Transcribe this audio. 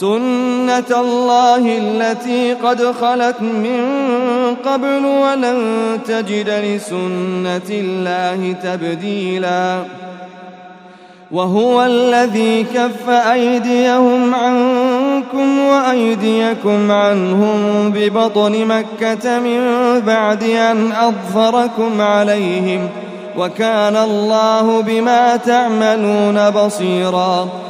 سنة الله التي قد خلت من قبل ولن تجد لسنة الله تبديلا وهو الذي كف أيديهم عنكم وأيديكم عنهم ببطن مكة من بعد أن أظفركم عليهم وكان الله بما تعملون بصيراً